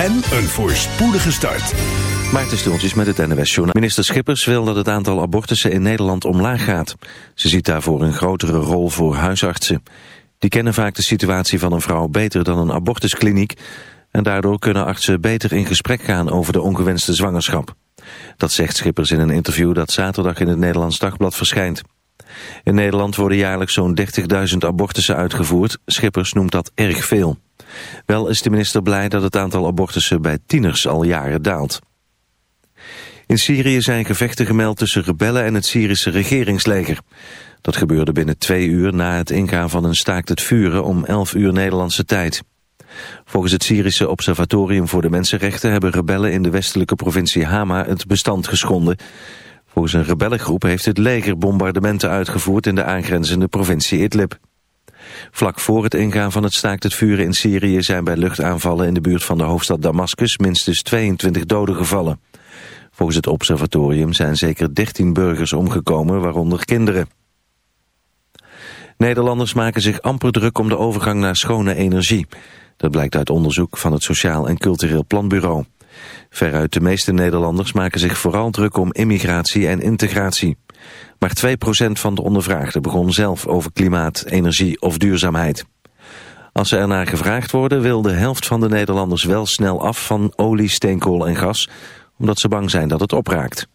en een voorspoedige start. Maarten Stultjes met het NWS Journaal. Minister Schippers wil dat het aantal abortussen in Nederland omlaag gaat. Ze ziet daarvoor een grotere rol voor huisartsen. Die kennen vaak de situatie van een vrouw beter dan een abortuskliniek... en daardoor kunnen artsen beter in gesprek gaan over de ongewenste zwangerschap. Dat zegt Schippers in een interview dat zaterdag in het Nederlands Dagblad verschijnt. In Nederland worden jaarlijks zo'n 30.000 abortussen uitgevoerd. Schippers noemt dat erg veel. Wel is de minister blij dat het aantal abortussen bij tieners al jaren daalt. In Syrië zijn gevechten gemeld tussen rebellen en het Syrische regeringsleger. Dat gebeurde binnen twee uur na het ingaan van een staakt het vuren om 11 uur Nederlandse tijd. Volgens het Syrische Observatorium voor de Mensenrechten hebben rebellen in de westelijke provincie Hama het bestand geschonden. Volgens een rebellengroep heeft het leger bombardementen uitgevoerd in de aangrenzende provincie Idlib. Vlak voor het ingaan van het staakt het vuren in Syrië zijn bij luchtaanvallen in de buurt van de hoofdstad Damascus minstens 22 doden gevallen. Volgens het observatorium zijn zeker 13 burgers omgekomen, waaronder kinderen. Nederlanders maken zich amper druk om de overgang naar schone energie. Dat blijkt uit onderzoek van het Sociaal en Cultureel Planbureau. Veruit de meeste Nederlanders maken zich vooral druk om immigratie en integratie. Maar 2% van de ondervraagden begon zelf over klimaat, energie of duurzaamheid. Als ze ernaar gevraagd worden wil de helft van de Nederlanders wel snel af van olie, steenkool en gas, omdat ze bang zijn dat het opraakt.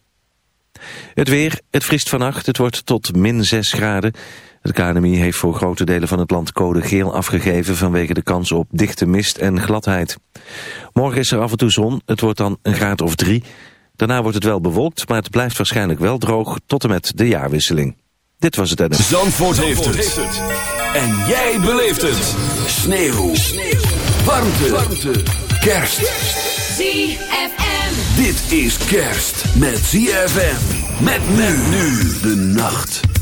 Het weer, het vriest vannacht, het wordt tot min 6 graden. Het KNMI heeft voor grote delen van het land code geel afgegeven vanwege de kans op dichte mist en gladheid. Morgen is er af en toe zon, het wordt dan een graad of drie. Daarna wordt het wel bewolkt, maar het blijft waarschijnlijk wel droog tot en met de jaarwisseling. Dit was het en... Zandvoort, heeft, het. En jij beleeft het. Sneeuw. Sneeuw. Warmte. Warmte. Kerst. ZFM. Dit is kerst met ZFM. Met men nu de nacht.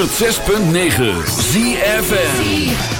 106.9 ZFN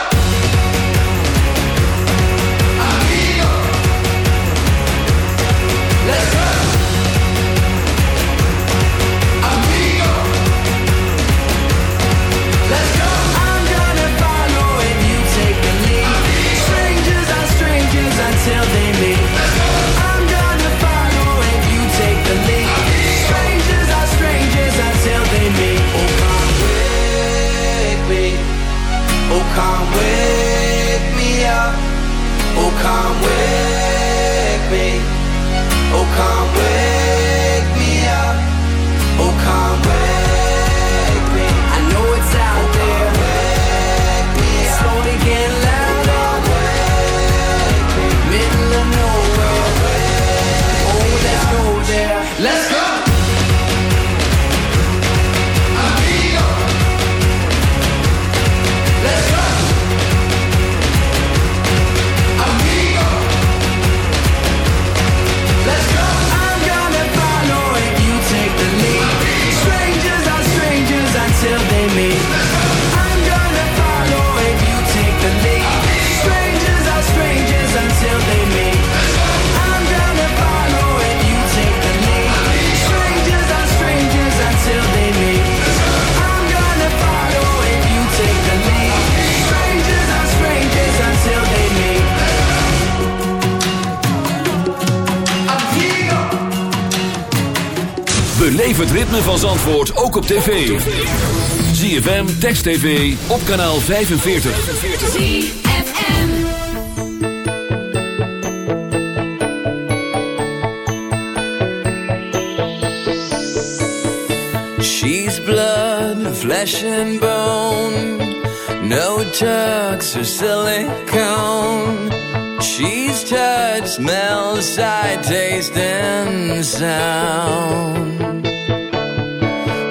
tv. ZFM, Text TV, op kanaal 45. ZFM. She's blood, flesh and bone. No Tux. or silicone. She's touch, smell, sight, taste and sound.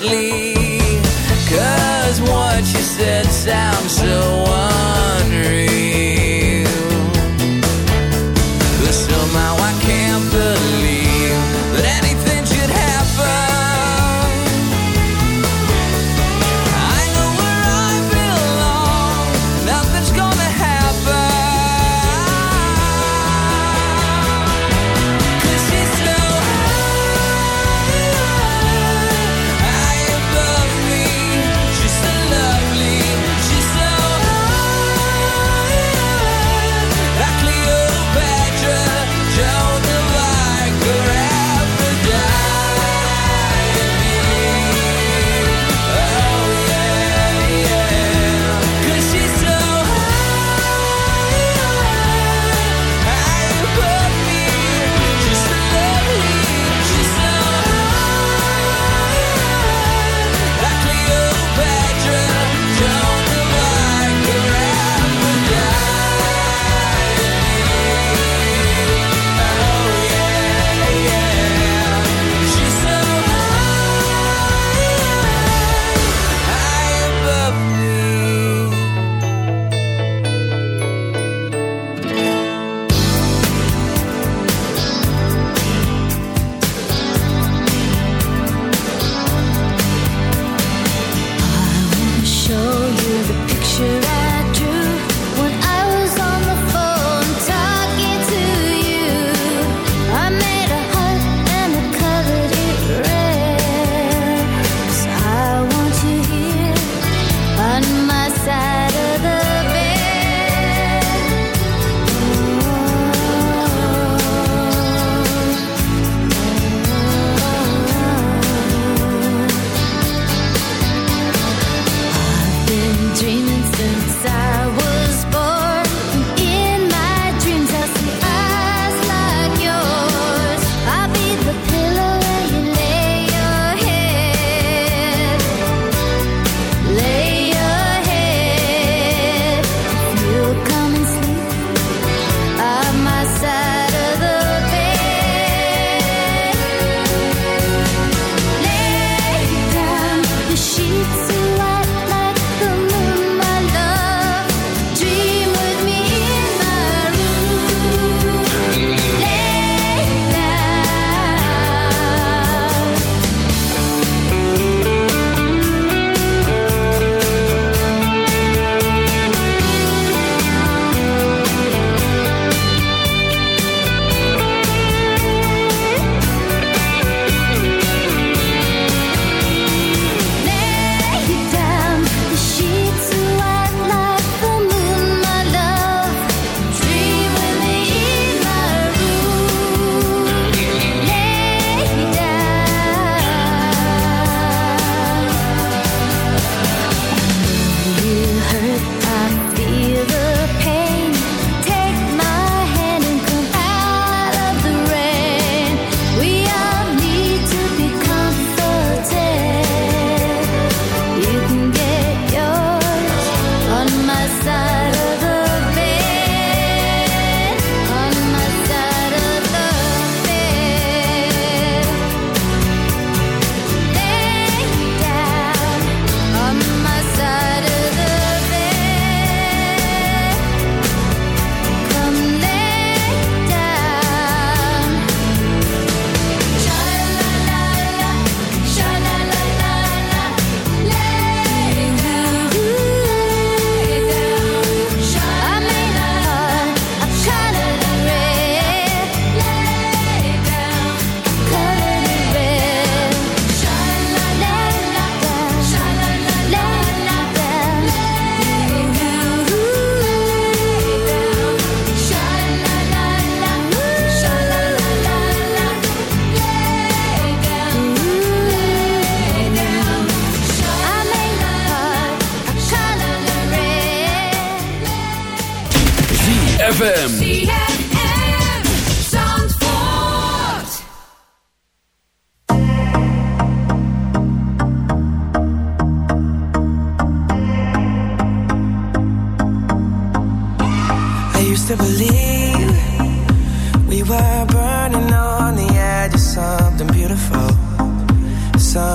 leave.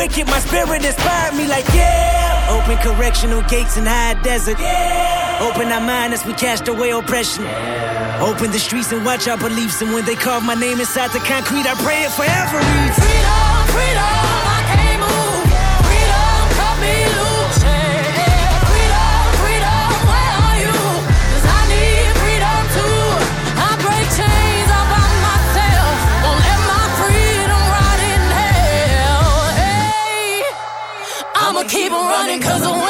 Wicked. My spirit inspired me, like yeah. Open correctional gates in high desert. Yeah. Open our mind as we cast away oppression. Yeah. Open the streets and watch our beliefs. And when they carve my name inside the concrete, I pray it forever reads. Freedom, freedom, keep on running 'cause the